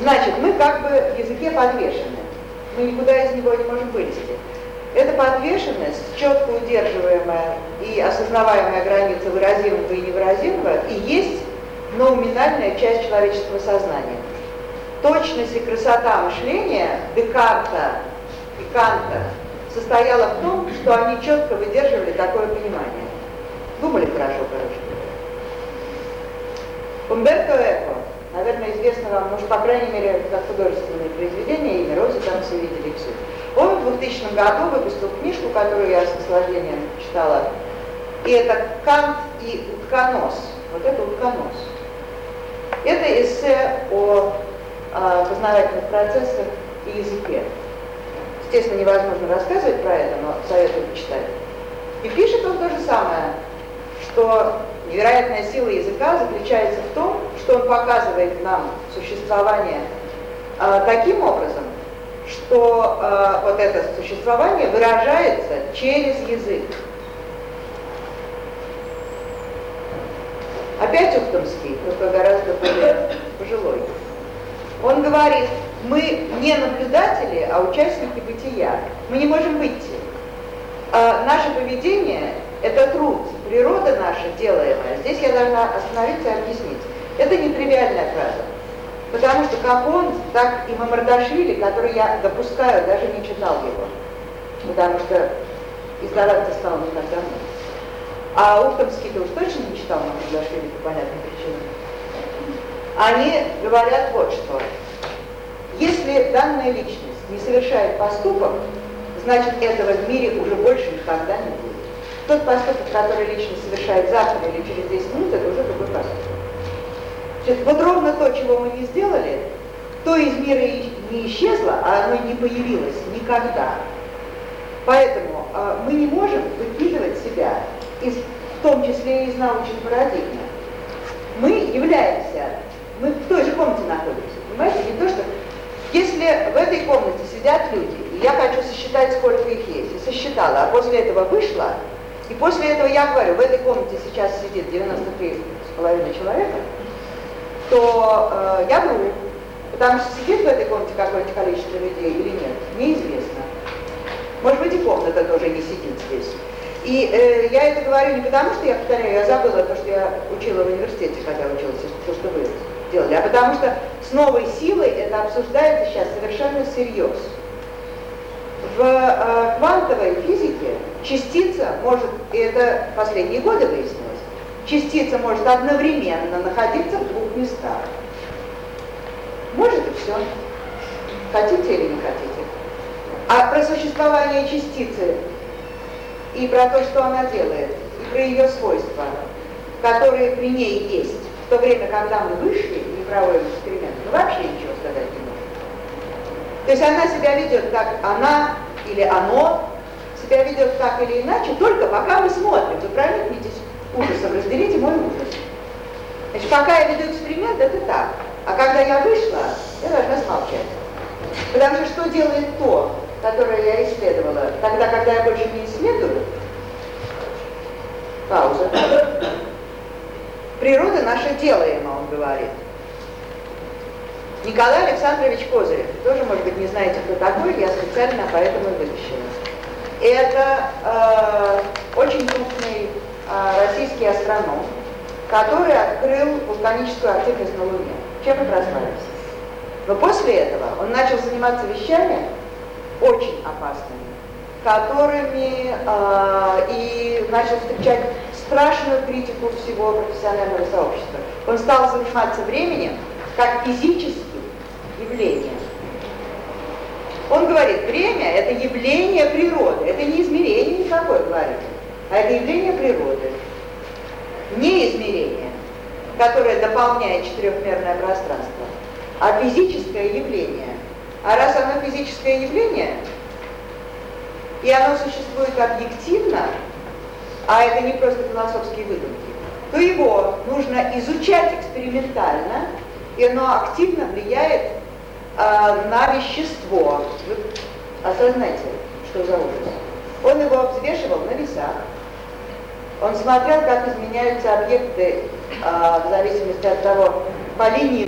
Значит, мы как бы в языке подвешены. Мы никуда из него не можем вылезти. Эта подвешенность, четко удерживаемая и осознаваемая граница выразимого и невыразимого, и есть номинальная часть человеческого сознания. Точность и красота мышления Декарта и Канта состояла в том, что они четко выдерживали такое понимание. Думали хорошо, короче. Умберто Эко, наверное, известно вам, может, по крайней мере, как художественное произведение, имя Розы, там все видели все. Он в 2000 году выпустил книжку, которую я с наслаждением читала. И это «Кант и утконос». Вот это утконос. Это эссе о, о познавательных процессах и языке. Естественно, невозможно рассказывать про это, но советую почитать. И пишет он то же самое, что невероятная сила языка заключается в том, что он показывает нам существование э, таким образом, что э, вот это существование выражается через язык. Опять Ухтомский, только гораздо более пожилой. Он говорит, мы не наблюдатели, а участники бытия. Мы не можем выйти. А наше поведение – это труд, природа наша делаемая. Здесь я должна остановиться и объяснить. Это нетривиальная фраза. Потому что как он, так и Мамардашвили, который я допускаю, даже не читал его. Потому что издаваться стал не так давно. А Ухтомский-то уж точно не читал Мамардашвили по понятным причинам. Они говорят вот что. Если данная личность не совершает поступок, значит этого в мире уже больше никогда не будет. Тот поступок, который личность совершает завтра или через 10 минут, это уже. Значит, вот ровно то, чего мы не сделали, то из мира не исчезло, а оно не появилось никогда. Поэтому э, мы не можем выкидывать себя, из, в том числе и из научной парадигмы. Мы являемся, мы в той же комнате находимся, понимаете, не то, что если в этой комнате сидят люди, и я хочу сосчитать, сколько их есть, и сосчитала, а после этого вышла, и после этого я говорю, в этой комнате сейчас сидит 93,5 человека, то э, я вру. Потому что сидит в этой комнате какое-нибудь количество людей или нет, неизвестно. Может быть и комната тоже не сидит здесь. И э, я это говорю не потому, что я повторяю, я забыла то, что я учила в университете, когда училась, то, что вы делали, а потому что с новой силой это обсуждается сейчас совершенно всерьез. В э, квантовой физике частица может, и это последние годы выяснилось, частица может одновременно находиться местах. Может и все. Хотите или не хотите. А про существование частицы и про то, что она делает, и про ее свойства, которые при ней есть, в то время, когда мы вышли и проводим эксперимент, мы вообще ничего сказать не можем. То есть она себя ведет как она или оно, себя ведет так или иначе, только пока мы смотрим. Вы проникнетесь ужасом, разделите мой ужас. Пока я веду эксперимент, это так. А когда я вышла, я должна смолчать. Потому что что делает то, которое я исследовала, тогда, когда я больше не исследую, пауза, Природа наша делаема, он говорит. Николай Александрович Козырев, тоже, может быть, не знаете, кто такой, я специально поэтому и вытащила. Это э, очень крупный э, российский астроном, который открыл вулканическую активность на Луне. Чем мы прославились? Но после этого он начал заниматься вещами очень опасными, которыми э, и начал встречать страшную критику всего профессионального сообщества. Он стал заниматься временем как физическим явлением. Он говорит, время – это явление природы, это не измерение никакое, говорит, а это явление природы. Не измерение, которое дополняет четырехмерное пространство, а физическое явление. А раз оно физическое явление, и оно существует объективно, а это не просто философские выдумки, то его нужно изучать экспериментально, и оно активно влияет э, на вещество. Вы осознайте, что за ужас. Он его взвешивал на весах. Он смотрел, как изменяются объекты э, в зависимости от того, по линии